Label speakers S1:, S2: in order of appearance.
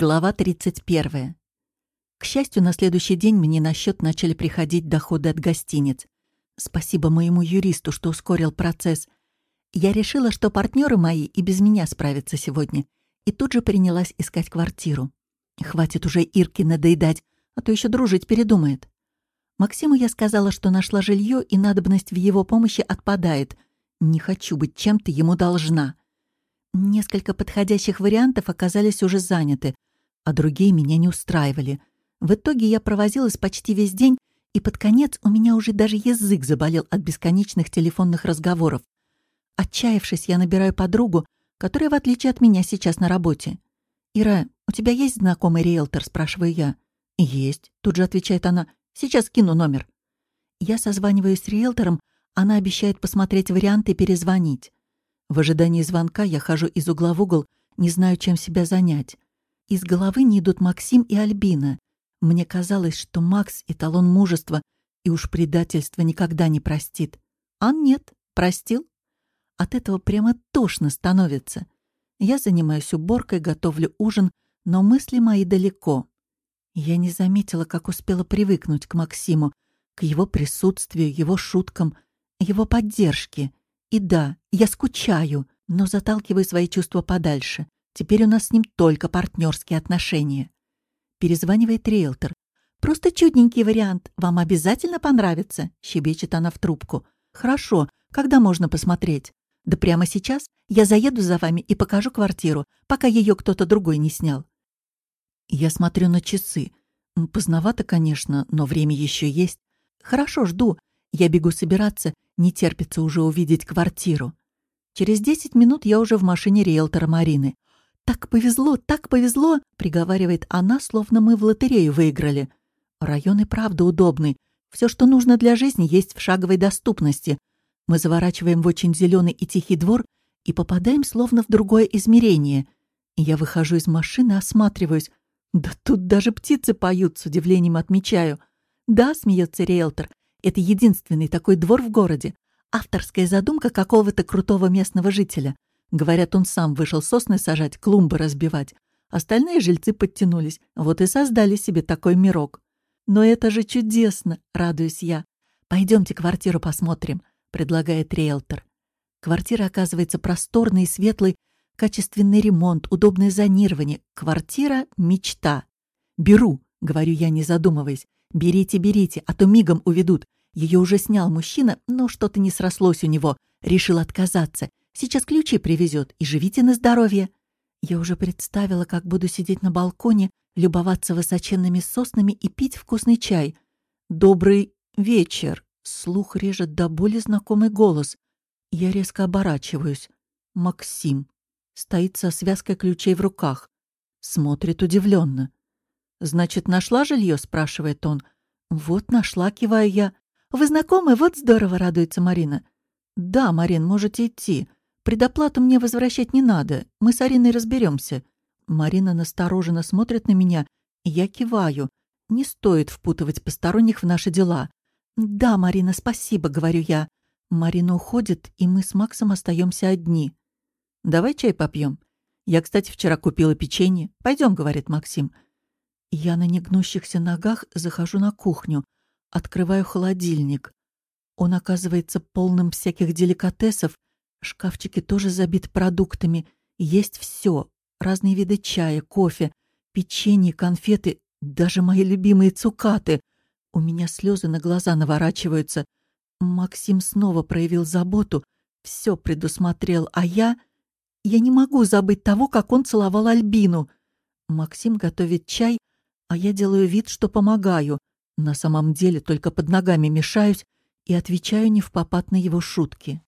S1: Глава 31. К счастью, на следующий день мне на счет начали приходить доходы от гостиниц. Спасибо моему юристу, что ускорил процесс. Я решила, что партнеры мои и без меня справятся сегодня, и тут же принялась искать квартиру. Хватит уже Ирке надоедать, а то еще дружить передумает. Максиму я сказала, что нашла жилье, и надобность в его помощи отпадает. Не хочу быть чем-то ему должна. Несколько подходящих вариантов оказались уже заняты, а другие меня не устраивали. В итоге я провозилась почти весь день, и под конец у меня уже даже язык заболел от бесконечных телефонных разговоров. Отчаявшись, я набираю подругу, которая, в отличие от меня, сейчас на работе. «Ира, у тебя есть знакомый риэлтор?» — спрашиваю я. «Есть», — тут же отвечает она. «Сейчас кину номер». Я созваниваюсь с риэлтором, она обещает посмотреть варианты и перезвонить. В ожидании звонка я хожу из угла в угол, не знаю, чем себя занять. Из головы не идут Максим и Альбина. Мне казалось, что Макс — эталон мужества, и уж предательство никогда не простит. А нет, простил. От этого прямо тошно становится. Я занимаюсь уборкой, готовлю ужин, но мысли мои далеко. Я не заметила, как успела привыкнуть к Максиму, к его присутствию, его шуткам, его поддержке. И да, я скучаю, но заталкиваю свои чувства подальше. Теперь у нас с ним только партнерские отношения. Перезванивает риэлтор. «Просто чудненький вариант. Вам обязательно понравится?» — щебечет она в трубку. «Хорошо. Когда можно посмотреть?» «Да прямо сейчас. Я заеду за вами и покажу квартиру, пока ее кто-то другой не снял». Я смотрю на часы. Поздновато, конечно, но время еще есть. «Хорошо, жду. Я бегу собираться не терпится уже увидеть квартиру. Через десять минут я уже в машине риэлтора Марины. «Так повезло, так повезло!» — приговаривает она, словно мы в лотерею выиграли. Район и правда удобный. Все, что нужно для жизни, есть в шаговой доступности. Мы заворачиваем в очень зеленый и тихий двор и попадаем словно в другое измерение. Я выхожу из машины, осматриваюсь. Да тут даже птицы поют, с удивлением отмечаю. «Да», — смеется риэлтор, это единственный такой двор в городе. Авторская задумка какого-то крутого местного жителя. Говорят, он сам вышел сосны сажать, клумбы разбивать. Остальные жильцы подтянулись, вот и создали себе такой мирок. Но это же чудесно, радуюсь я. Пойдемте квартиру посмотрим, предлагает риэлтор. Квартира оказывается просторной и светлой, качественный ремонт, удобное зонирование. Квартира — мечта. «Беру», — говорю я, не задумываясь. «Берите, берите, а то мигом уведут. Ее уже снял мужчина, но что-то не срослось у него. Решил отказаться. Сейчас ключи привезет, и живите на здоровье». Я уже представила, как буду сидеть на балконе, любоваться высоченными соснами и пить вкусный чай. «Добрый вечер!» Слух режет до боли знакомый голос. Я резко оборачиваюсь. Максим. Стоит со связкой ключей в руках. Смотрит удивленно. «Значит, нашла жилье?» — спрашивает он. «Вот нашла», — киваю я. «Вы знакомы? Вот здорово!» — радуется Марина. «Да, Марин, можете идти. Предоплату мне возвращать не надо. Мы с Ариной разберемся. Марина настороженно смотрит на меня, я киваю. Не стоит впутывать посторонних в наши дела. «Да, Марина, спасибо», — говорю я. Марина уходит, и мы с Максом остаемся одни. «Давай чай попьем. Я, кстати, вчера купила печенье. Пойдем, говорит Максим. Я на негнущихся ногах захожу на кухню, открываю холодильник. Он оказывается полным всяких деликатесов, шкафчики тоже забиты продуктами. Есть все: разные виды чая, кофе, печенье, конфеты, даже мои любимые цукаты. У меня слезы на глаза наворачиваются. Максим снова проявил заботу, все предусмотрел, а я... Я не могу забыть того, как он целовал Альбину. Максим готовит чай, а я делаю вид, что помогаю. На самом деле только под ногами мешаюсь и отвечаю не в попад на его шутки.